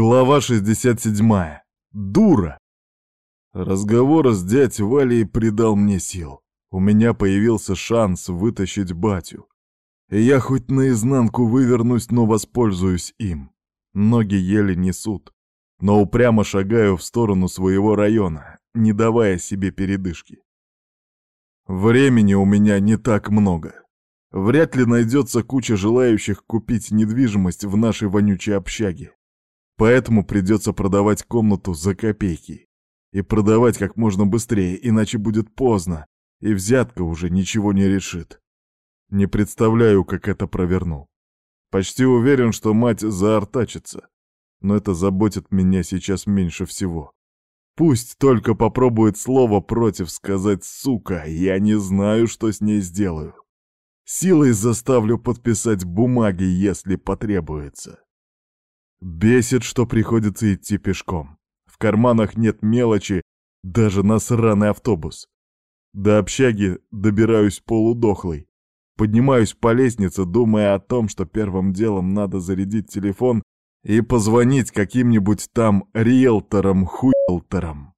Глава 67. Дура. Разговор с дядь Валей придал мне сил. У меня появился шанс вытащить батю. Я хоть наизнанку вывернусь, но воспользуюсь им. Ноги еле несут, но упрямо шагаю в сторону своего района, не давая себе передышки. Времени у меня не так много. Вряд ли найдется куча желающих купить недвижимость в нашей вонючей общаге. Поэтому придется продавать комнату за копейки. И продавать как можно быстрее, иначе будет поздно, и взятка уже ничего не решит. Не представляю, как это проверну. Почти уверен, что мать заортачится. Но это заботит меня сейчас меньше всего. Пусть только попробует слово против сказать «сука», я не знаю, что с ней сделаю. Силой заставлю подписать бумаги, если потребуется. Бесит, что приходится идти пешком. В карманах нет мелочи, даже на сраный автобус. До общаги добираюсь полудохлый. Поднимаюсь по лестнице, думая о том, что первым делом надо зарядить телефон и позвонить каким-нибудь там риэлторам-хуэлторам.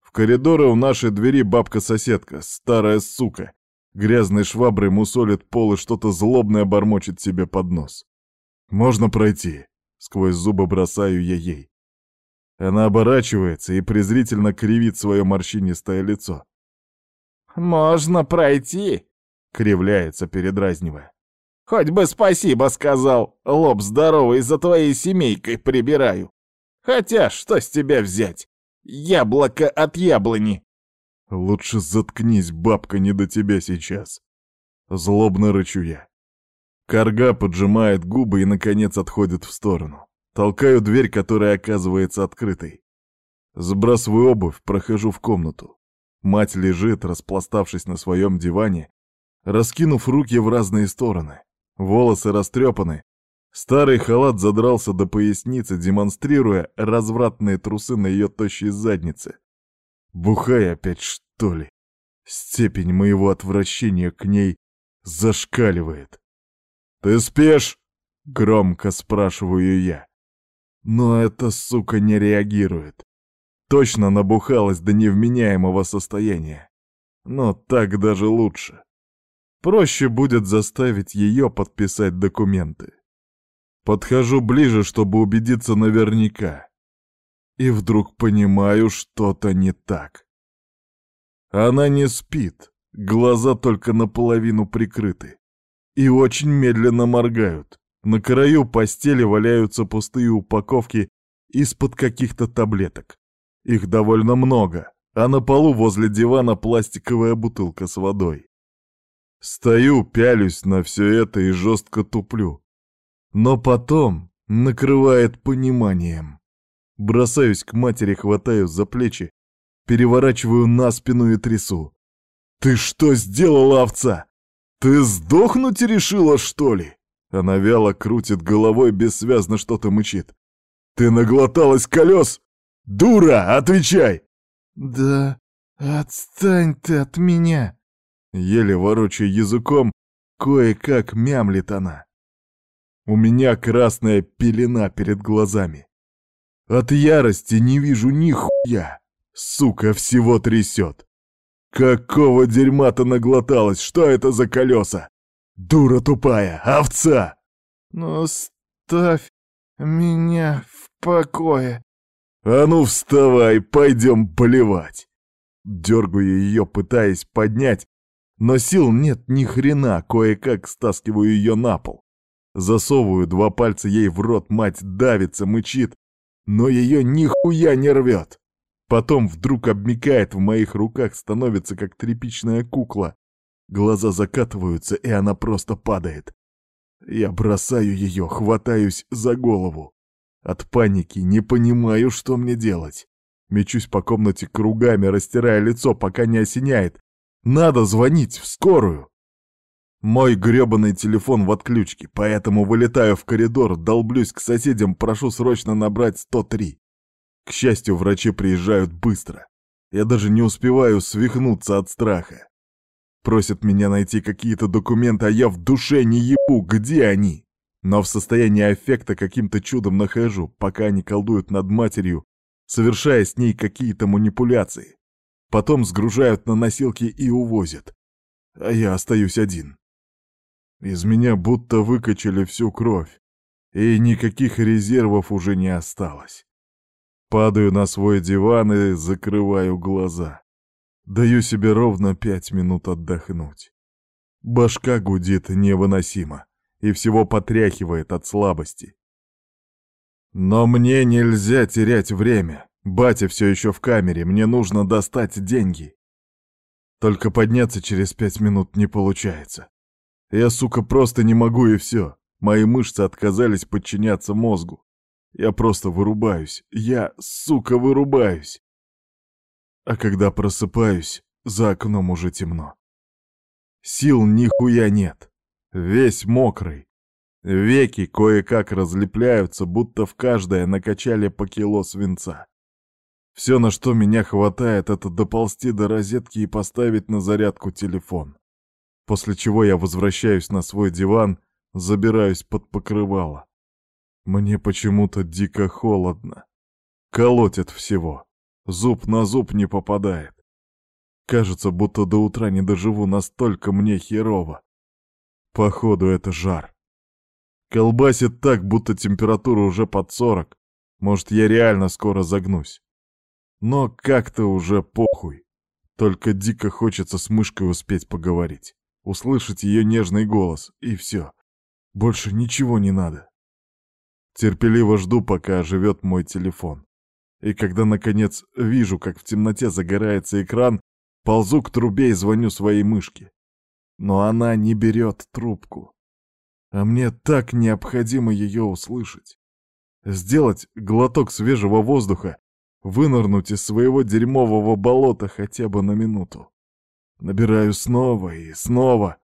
В коридоре у нашей двери бабка-соседка, старая сука. Грязной шваброй мусолит пол и что-то злобное бормочет себе под нос. «Можно пройти?» Сквозь зубы бросаю я ей. Она оборачивается и презрительно кривит свое морщинистое лицо. «Можно пройти?» — кривляется, передразнивая. «Хоть бы спасибо сказал, лоб здоровый, за твоей семейкой прибираю. Хотя, что с тебя взять? Яблоко от яблони!» «Лучше заткнись, бабка, не до тебя сейчас!» Злобно рычу я. Карга поджимает губы и, наконец, отходит в сторону. Толкаю дверь, которая оказывается открытой. Сбрасываю обувь, прохожу в комнату. Мать лежит, распластавшись на своем диване, раскинув руки в разные стороны. Волосы растрепаны. Старый халат задрался до поясницы, демонстрируя развратные трусы на ее тощей заднице. Бухай опять, что ли? Степень моего отвращения к ней зашкаливает. «Ты спишь?» — громко спрашиваю я. Но эта сука не реагирует. Точно набухалась до невменяемого состояния. Но так даже лучше. Проще будет заставить ее подписать документы. Подхожу ближе, чтобы убедиться наверняка. И вдруг понимаю, что-то не так. Она не спит, глаза только наполовину прикрыты и очень медленно моргают. На краю постели валяются пустые упаковки из-под каких-то таблеток. Их довольно много, а на полу возле дивана пластиковая бутылка с водой. Стою, пялюсь на все это и жестко туплю. Но потом накрывает пониманием. Бросаюсь к матери, хватаю за плечи, переворачиваю на спину и трясу. «Ты что сделала, овца? «Ты сдохнуть решила, что ли?» Она вяло крутит головой, бессвязно что-то мычит. «Ты наглоталась колес? Дура, отвечай!» «Да отстань ты от меня!» Еле ворочая языком, кое-как мямлит она. У меня красная пелена перед глазами. От ярости не вижу ни хуя. Сука, всего трясет. Какого дерьма ты наглоталась? Что это за колеса? Дура тупая, овца! Ну, ставь меня в покое. А ну вставай, пойдем болевать. Дергаю ее, пытаясь поднять, но сил нет ни хрена, кое-как стаскиваю ее на пол. Засовываю два пальца ей в рот, мать давится, мычит, но ее нихуя не рвет. Потом вдруг обмикает в моих руках, становится как тряпичная кукла. Глаза закатываются, и она просто падает. Я бросаю ее, хватаюсь за голову. От паники не понимаю, что мне делать. Мечусь по комнате кругами, растирая лицо, пока не осеняет. Надо звонить в скорую. Мой грёбаный телефон в отключке, поэтому вылетаю в коридор, долблюсь к соседям, прошу срочно набрать 103. К счастью, врачи приезжают быстро. Я даже не успеваю свихнуться от страха. Просят меня найти какие-то документы, а я в душе не ебу, где они. но в состоянии аффекта каким-то чудом нахожу, пока они колдуют над матерью, совершая с ней какие-то манипуляции. Потом сгружают на носилки и увозят. А я остаюсь один. Из меня будто выкачали всю кровь, и никаких резервов уже не осталось. Падаю на свой диван и закрываю глаза. Даю себе ровно пять минут отдохнуть. Башка гудит невыносимо и всего потряхивает от слабости. Но мне нельзя терять время. Батя все еще в камере, мне нужно достать деньги. Только подняться через пять минут не получается. Я, сука, просто не могу и все. Мои мышцы отказались подчиняться мозгу. Я просто вырубаюсь. Я, сука, вырубаюсь. А когда просыпаюсь, за окном уже темно. Сил нихуя нет. Весь мокрый. Веки кое-как разлепляются, будто в каждое накачали по кило свинца. Все, на что меня хватает, это доползти до розетки и поставить на зарядку телефон. После чего я возвращаюсь на свой диван, забираюсь под покрывало. Мне почему-то дико холодно. Колотит всего. Зуб на зуб не попадает. Кажется, будто до утра не доживу, настолько мне херово. Походу, это жар. Колбасит так, будто температура уже под сорок. Может, я реально скоро загнусь. Но как-то уже похуй. Только дико хочется с мышкой успеть поговорить. Услышать ее нежный голос, и все. Больше ничего не надо. Терпеливо жду, пока оживет мой телефон. И когда, наконец, вижу, как в темноте загорается экран, ползу к трубе и звоню своей мышке. Но она не берет трубку. А мне так необходимо ее услышать. Сделать глоток свежего воздуха вынырнуть из своего дерьмового болота хотя бы на минуту. Набираю снова и снова.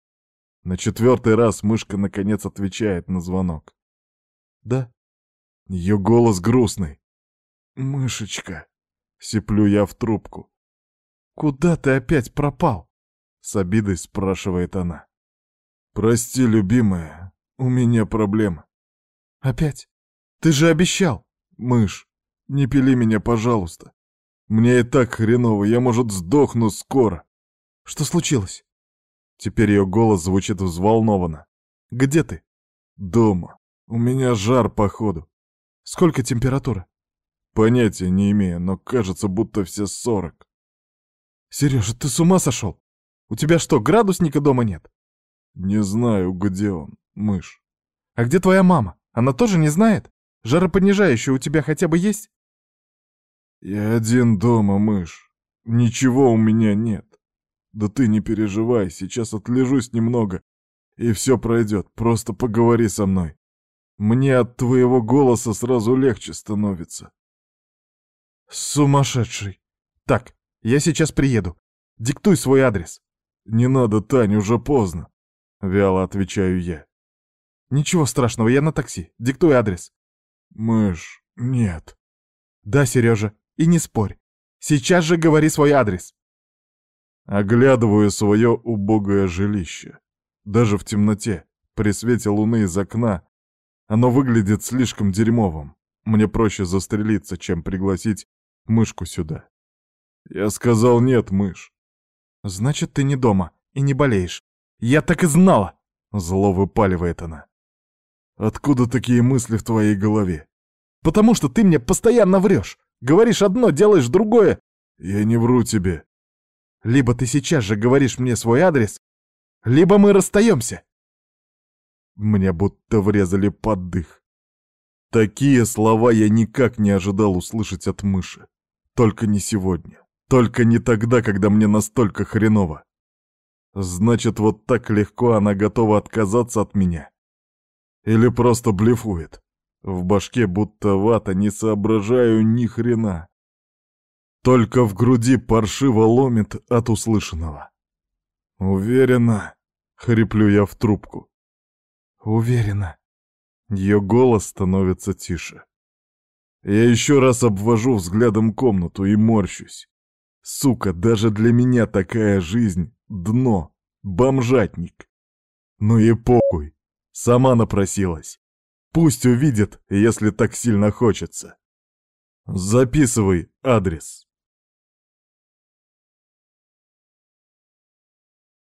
На четвертый раз мышка наконец отвечает на звонок. «Да». Ее голос грустный. «Мышечка», — сиплю я в трубку. «Куда ты опять пропал?» — с обидой спрашивает она. «Прости, любимая, у меня проблемы». «Опять? Ты же обещал!» «Мышь, не пили меня, пожалуйста. Мне и так хреново, я, может, сдохну скоро. Что случилось? Теперь ее голос звучит взволнованно. Где ты? Дома. У меня жар, походу. Сколько температура? Понятия не имею, но кажется, будто все сорок. Сережа, ты с ума сошел? У тебя что, градусника дома нет? Не знаю, где он, мышь. А где твоя мама? Она тоже не знает? Жаропонижающее у тебя хотя бы есть? Я один дома, мышь. Ничего у меня нет. Да ты не переживай, сейчас отлежусь немного, и все пройдет. Просто поговори со мной. Мне от твоего голоса сразу легче становится. Сумасшедший. Так, я сейчас приеду. Диктуй свой адрес. Не надо, Тань, уже поздно. Вяло отвечаю я. Ничего страшного, я на такси. Диктуй адрес. Мышь, нет. Да, Сережа, и не спорь. Сейчас же говори свой адрес. Оглядываю свое убогое жилище. Даже в темноте, при свете луны из окна, оно выглядит слишком дерьмовым. Мне проще застрелиться, чем пригласить мышку сюда. Я сказал нет, мышь. Значит, ты не дома и не болеешь. Я так и знала! Зло выпаливает она. Откуда такие мысли в твоей голове? Потому что ты мне постоянно врешь. Говоришь одно, делаешь другое. Я не вру тебе. Либо ты сейчас же говоришь мне свой адрес, либо мы расстаемся. Мне будто врезали под дых. Такие слова я никак не ожидал услышать от мыши. Только не сегодня. Только не тогда, когда мне настолько хреново. Значит, вот так легко она готова отказаться от меня. Или просто блефует. В башке будто вата, не соображаю ни хрена. Только в груди паршиво ломит от услышанного. «Уверена?» — хриплю я в трубку. «Уверена». Ее голос становится тише. Я еще раз обвожу взглядом комнату и морщусь. Сука, даже для меня такая жизнь — дно, бомжатник. Ну и похуй, сама напросилась. Пусть увидит, если так сильно хочется. Записывай адрес.